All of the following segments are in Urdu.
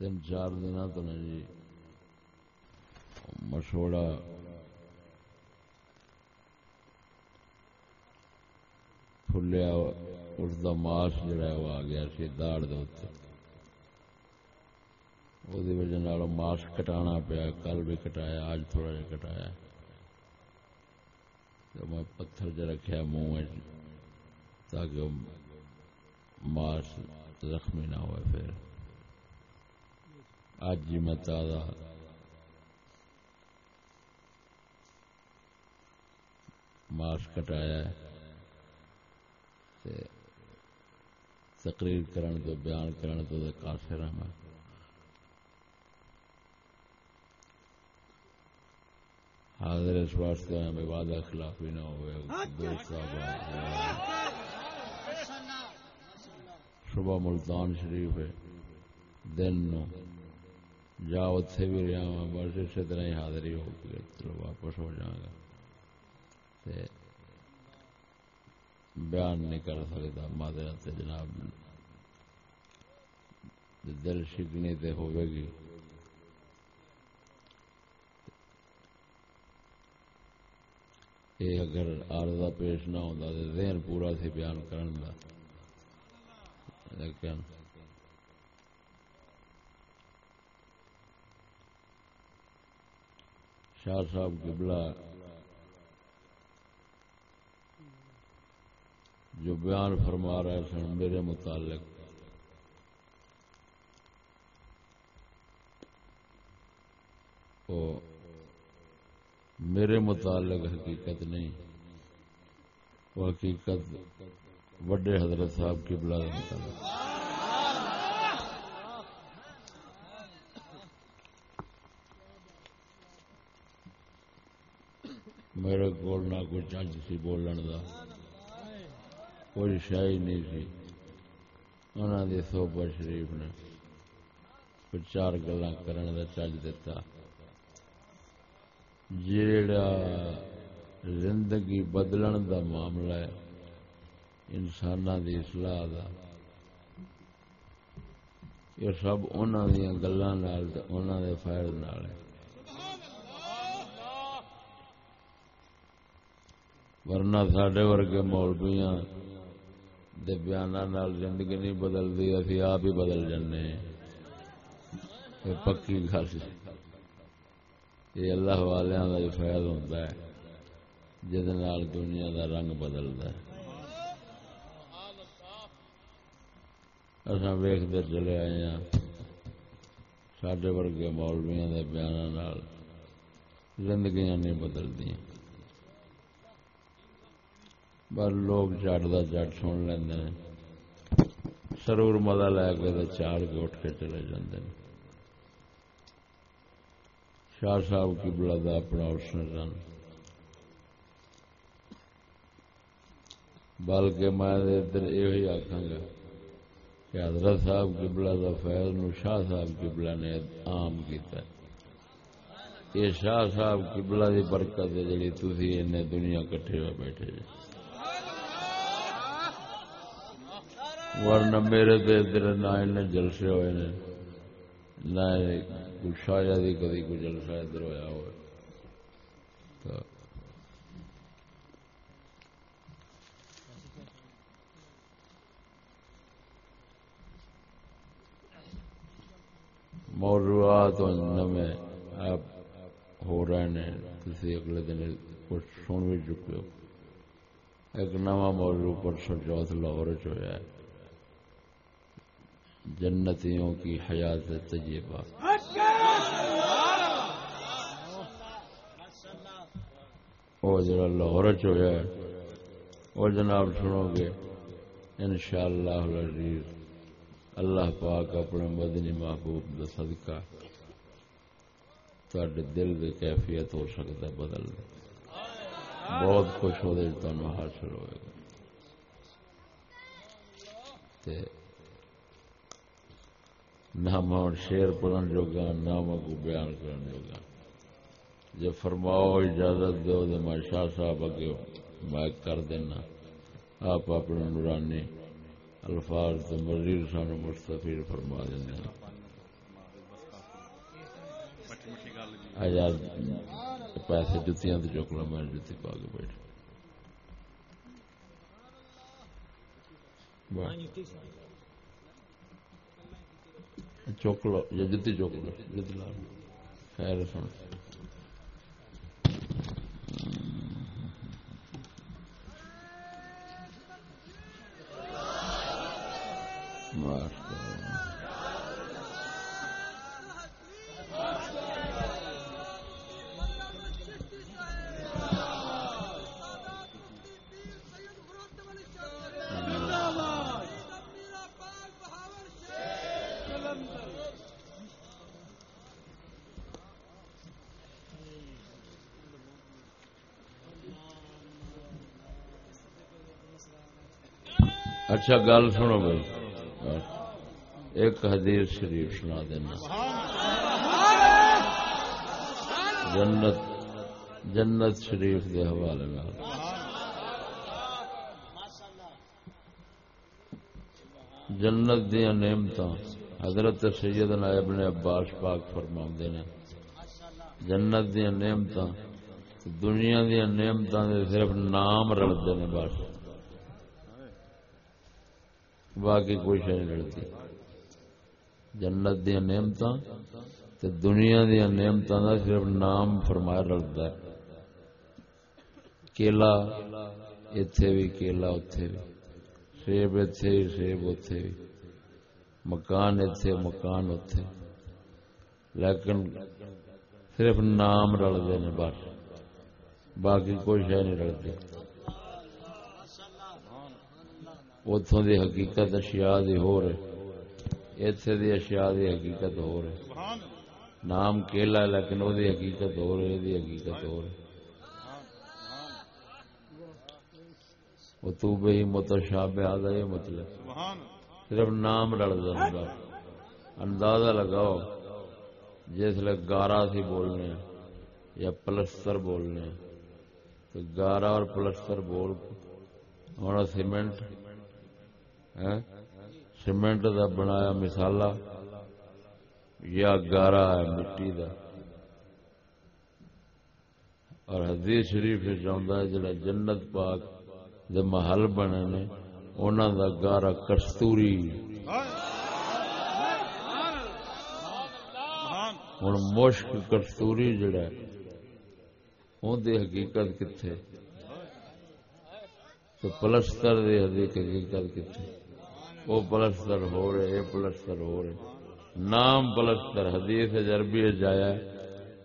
تین چار دن تو نے جی۔ مسوڑا فلیا اس کا ماس جڑا وہ آ گیا سی داڑ وجہ ماس کٹانا پیا، کل بھی کٹایا اج تھوڑا جا کٹایا۔ تو میں پتھر چ رکھا منہ تاکہ ماس زخمی نہ ہوئے پھر۔ اج میں تازہ ماس کٹایا تقریر کرن تو بیان کرن تو کافر ہوں میں حاضر اس واسطے میں وعدہ خلافی نہ ہوئے۔ صبح ملتان شریف ہے۔ دن نو۔ جا اتے بھی رہا ہوں بس اسی طرح ہی حاضری ہو کے چلو واپس ہو جاگا بیان نہیں کر سکتا، مادر جناب۔ دل شکنی تے ہوئے گی۔ یہ اگر آرزہ پیش نہ ہوتا تو ذہن پورا سی بیان کرن دا، لیکن شاہ صاحب قبلہ جو بیان فرما رہے سن میرے متعلق۔ وہ میرے متعلق حقیقت نہیں، وہ حقیقت وڈے حضرت صاحب کی بلا متعلق۔ میرے کو نہ کوئی چنچ سی بولن دا۔ کوئی شاہی نہیں سی۔ انہوں نے سوبا شریف نے چار گلا کرنے کا چج دتا۔ جیڑا زندگی بدلن دا معاملہ ہے انسان دی اصلاح دا۔ یہ سب انہوں دیا گلوں دے فائد نال ہے۔ ورنہ سڈے ورگے مولویاں دے زندگی نہیں بدلتی اسی آپ ہی بدل جانے پکی گل۔ یہ اللہ والوں کا فیض ہوتا ہے، جہد دنیا کا رنگ بدلتا ہے۔ اصا ویختے چلے آئے ہاں سڈے ورگے مولویا کے بیان زندگیاں نہیں بدلتی پر لوگ جٹ کا جٹ سن لیں سرور مزہ لے کے چاڑ کے اٹھ کے چلے جاندے ہیں۔ شاہ صاحب کی بلا اپنا حسن سن بلکہ میں ادھر یہ آخا گا کہ حضرت صاحب کی بلا کا فیض نو شاہ صاحب کی بلا نے عام کیتا یہ شاہ صاحب کی بلا کی برکت ہے جی تھی دنیا کٹھے ہوئے بیٹھے جی۔ ورنہ میرے تو ادھر نہ جلسے ہوئے نے، نہ شاید ہی کدی کوئی جلسہ ادھر ہوا ہو موضوعات نمے آپ ہو رہے ہیں کسی اگلے دن کچھ سن بھی چکے ہو۔ ایک نواں موضوع پرسوں چوتھ لاہور چ ہوا ہے۔ جنتیوں کی حیات تجیبہ وہ جڑا لاہور چویا ہے وہ جناب سنو گے ان شاء اللہ اللہ پاک اپنے مدنی محبوب کا صدقہ تے دل کی کیفیت ہو سکتا ہے بدل بہت خوش ہو جی تمہیں حاصل ہوئے گا۔ نہ میں شیر پڑھن جوگا نہ میں کو بیان کرن جوگا۔ جب فرماؤ، اجازت دو تو میں شاہ صاحب اگے میں کر دینا۔ آپ اپنے نورانی الفاظ تو مزید سانو مستفیر فرما دینا۔ یار پیسے جتیاں تو چک لو میں جتی پا کے بیٹھ ہاں، چوک لو یا جتی چوک لو۔ جتی لا خیر سن۔ اچھا گل سنو بھائی۔ ایک حدیث شریف سنا دینا۔ جنت جنت شریف کے حوالے جنت دیا نعمت حضرت سید نائب نے عباس پاک فرما نے۔ جنت دیا نعمت دنیا دیا نعمت صرف نام رلتے ہیں بس۔ باقی کوئی شہ نہیں لڑتی۔ جنت دیا نعمت دنیا دیا نعمت کا صرف نام فرمایا رلتا ہے۔ کیلا اتے بھی کیلا اتے بھی سیب اتے سیب اتے بھی مکان اتے مکان اتے لیکن صرف نام رلتے ہیں بس۔ باقی کوئی شہ نہیں رلتی اتوں دی حقیقت اشیاء دی ہو رہے اتنے دی اشیاء دی حقیقت ہو رہے نام کیلا لیکن وہ حقیقت ہو رہی دی حقیقت ہو رہی وہ تو بہی متشابہ آدھا یہ مطلب۔ صرف نام رڑ دیں اندازہ لگاؤ، جس لیے گارا سی بولنے یا پلستر بولنے تو گارا اور پلستر بول ہوں سیمنٹ۔ سیمنٹ دا بنایا مسالا یا گارا ہے، مٹی دا۔ اور حدیث شریف چاہتا ہے، جڑا جنت پاک دے محل بنے نے انہوں دا گارا کستوری۔ ہوں مشک کستوری جڑا ان حقیقت کتنے تو پلستر دی حقیقت کتنے وہ پلستر ہو رہے، یہ پلستر ہو رہے۔ نام پلستر حدیث جربی جایا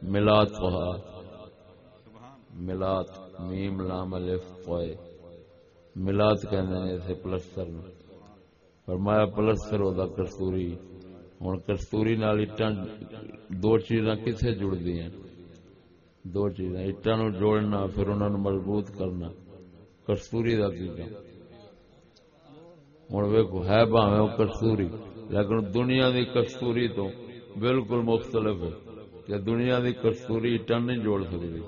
ملات پہا ملات میم، لام، الف پوئے ملات کہندے نے اسے پلستر میں۔ فرمایا پلستر ہوتا کستوری۔ ہوں کستوری نال اٹاں دو چیزاں کتنے جڑتی ہیں؟ دو چیزاں۔ اٹاں نو جوڑنا، پھر انہوں نے مضبوط کرنا۔ کستوری کا کی ہوں ویکو ہے باوے وہ کستوری لیکن دنیا دی کستوری تو بالکل مختلف ہے کہ دنیا دی کستوری ٹن نہیں جوڑ سکتی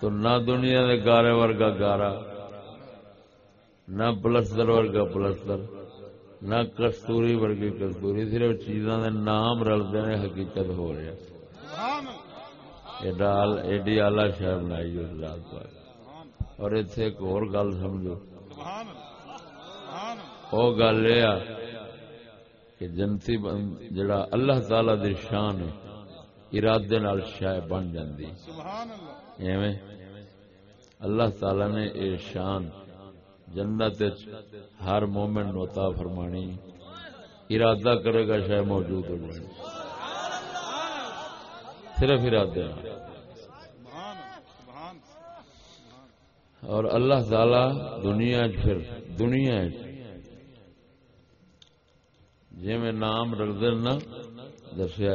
تو نہ دنیا دے گارے ورگا گارا نہ پلستر ورگا پلستر نہ کستوری ورگی کستوری صرف چیزاں دے نام رلتے ہیں حقیقت ہو رہا ایڈی آلہ شہر بنائی رات پاک اور اتنے ایک اور گل سمجھو۔ وہ گل یہ کہ جنتی جڑا اللہ تعالی دی شان ہے ارادے نال شاہ بن جاندی۔ ایویں اللہ تعالی نے اے شان جنت ہر مومن نوتا فرمانی۔ ارادہ کرے گا شاہ موجود ہو جائے۔ صرف ارادے اور اللہ تعالی دنیا پھر دنیا جی میں نام رکھ دینا دسیا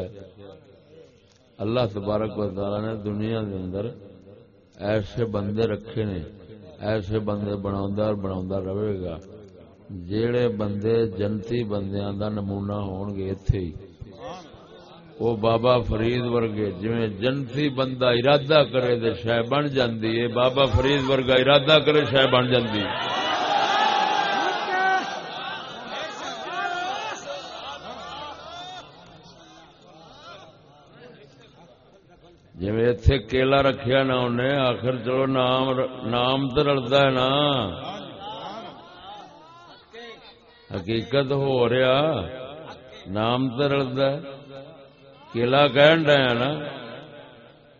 اللہ تبارک و تعالی نے دنیا کے اندر ایسے بندے رکھے نے، ایسے بندے بنا بنا رہے گا جڑے بندے جنتی بندیاں دا نمونہ ہون گے اتے ہی۔ وہ بابا فرید ورگے جی جنسی بندہ ارادہ کرے تو شہ بن جاندی ہے، بابا فرید ورگا ارادہ کرے شہ بن جاندی۔ جی اتے کیلا رکھیا نا انہیں، آخر چلو نام نام تو رلتا ہے نا۔ حقیقت ہو رہا، نام تو رلتا ہے۔ کیلا کہن رہا نا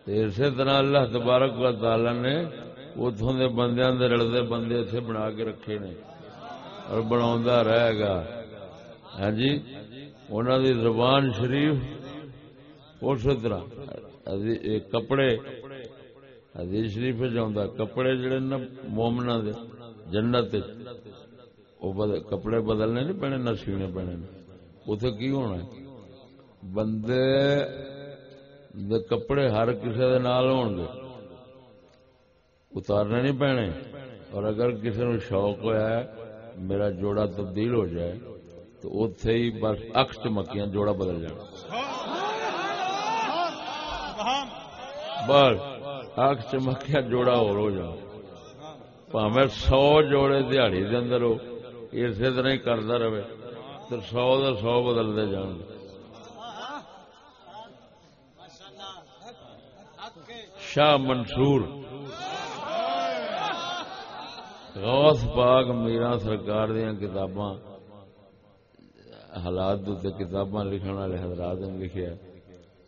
اسی طرح اللہ تبارک و تعالی نے اتوں کے بندیاں دے رلتے بندے اتنے بنا کے رکھے نے اور بنا رہے گا۔ ہاں جی انہوں دی زبان شریف اسی طرح۔ ہاں جی، کپڑے حدیث شریف جاؤں کپڑے جڑے نا مومنا دے جنت کپڑے بدلنے نہیں پینے نہ سینے پینے۔ اتے کی ہونا ہے؟ بندے دے کپڑے ہر کسی دے نال ہون گے۔ اتارنے نہیں پینے۔ اور اگر کسی نو شوق ہوا ہے، میرا جوڑا تبدیل ہو جائے، تو اتے ہی بس اکس چمکیاں جوڑا بدل جانا۔ بس اکس چمکیا جوڑا اور ہو جا پاوے سو جوڑے دیہڑی دے اندر ہو اسی طرح ہی کرتا رہے، تو سو دا سو بدلتے جان۔ شاہ منصور. غوث پاک میرا سرکار دیا کتاباں، حالات کتاباں لکھن والے حضرات نے لکھیا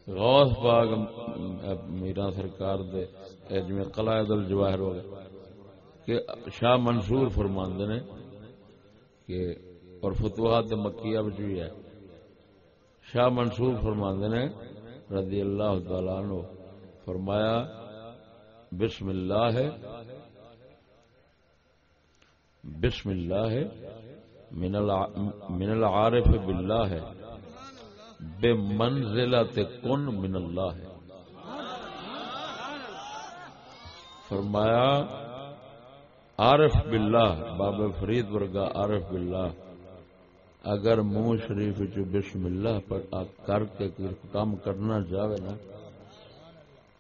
غوث پاک میرا سرکار دے جی قلائد الجواہر ہو گئے۔ کہ شاہ منصور فرماندے نے کہ، اور فتوحات مکیہ بھی ہے۔ شاہ منصور فرماندے نے رضی اللہ تعالی عنہ فرمایا، بسم اللہ ہے بسم اللہ ہے من العارف باللہ ہے بے منزلت کن من اللہ۔ ہے فرمایا، عارف باللہ بابا فرید ورگا عارف باللہ۔ اگر منہ شریف چ بسم اللہ پر کر کے کام کرنا جاوے نا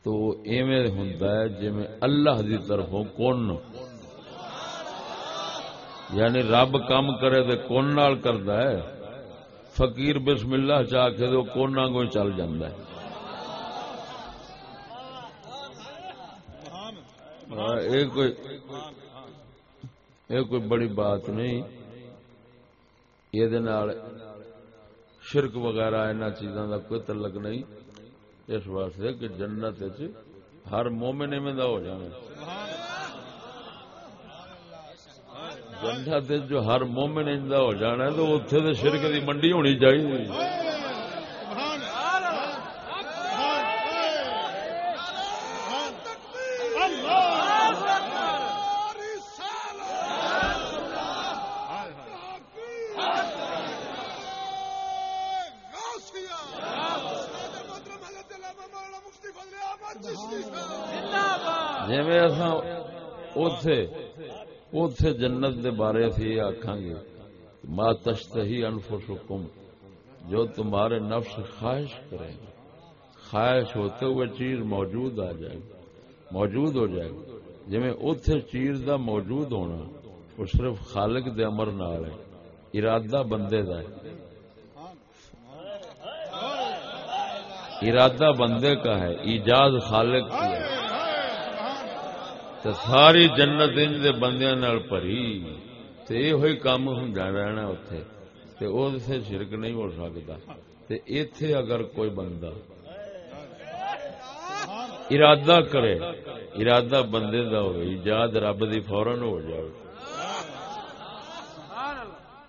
تو ایویں ہوندا ہے جویں اللہ دی طرفوں کون یعنی رب کام کرے تو کون نال کردا ہے۔ فقیر بسم اللہ چاہ کے تو کون کو چل جاندا ہے۔ ہاں، یہ کوئی یہ کوئی بڑی بات نہیں۔ یہ شرک وغیرہ ان چیزاں کا کوئی تعلق نہیں۔ اس واسطے کہ جنت ہر مومن میں ہو جانا جنت جو ہر مومن اندا ہو جانا ہے تو اتنے تو شرک دی منڈی ہونی چاہیے جی اتے جنت دے بارے سے یہ آخان گے ماں تشتہی انفسکم، جو تمہارے نفس خواہش کریں گے۔ خواہش ہوتے ہوئے چیز موجود آ جائے گی، موجود ہو جائے گی۔ جی اتے چیز دا موجود ہونا، وہ صرف خالق دے امر نال ہے، ارادہ بندے دا ہے۔ ارادہ بندے کا ہے، ایجاد خالق کی ہے۔ تو ساری جنت ان دے بندیاں نال پری تے ہوئی کام ہوندا رہنا اوتھے۔ تے او سے شرک نہیں ہو سکدا۔ تے ایتھے اگر کوئی بندہ ارادہ کرے، ارادہ بندے دا ہوئے ایجاد رب دی فورن ہو جائے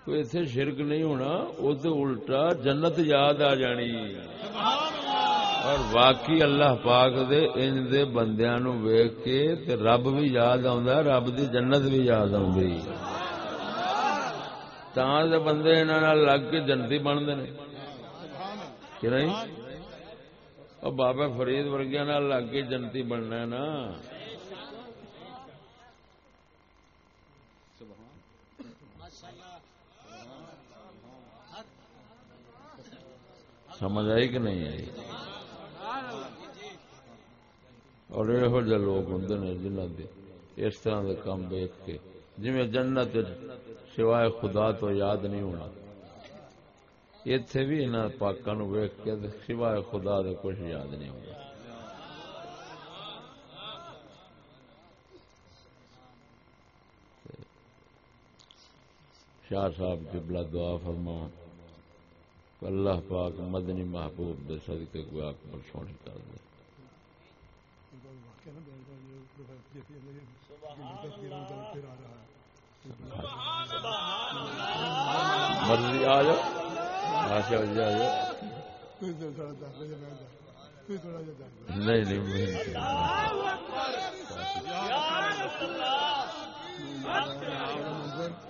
کوئی ایتھے شرک نہیں ہونا، او تے الٹا جنت یاد آ جانی۔ سبحان اور واقعی اللہ پاک دے ان دے بندیاں نو ویکھ کے تے رب بھی یاد آوندا رب دی جنت بھی یاد آوندی۔ تاں دے بندے انہاں نال لگ کے جنتی بندے نے۔ کہ نہیں؟ او بابا فرید ورگیاں نال لگ کے جنتی بننا ہے نا۔ سمجھ آئی کہ نہیں آئی؟ اور یہو جہ لوگ ہوں نے جنہوں دے اس طرح کے کام دیکھ کے جی جنت سوائے خدا تو یاد نہیں ہونا۔ اتنے بھی ان پاکوں نو کے سوائے خدا دے کچھ یاد نہیں ہونا۔ شاہ صاحب قبلہ دعا فرماؤ اللہ پاک مدنی محبوب دے صدقے کو آپ پر سونے کر دیں مرضی آ جاؤ۔ آشا جی آ جاؤ۔ نہیں نہیں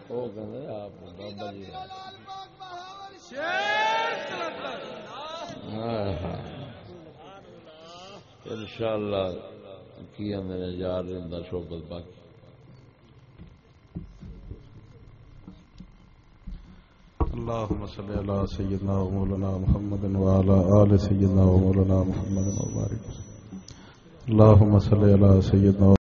وہ کہ آپ بابا جی۔ انشاءاللہ شاء اللہ کی اندر یار رہتا شوبت باقی۔ اللهم صل على سيدنا ومولانا محمد وعلى آل سيدنا ومولانا محمد وبارك اللهم صل على سيدنا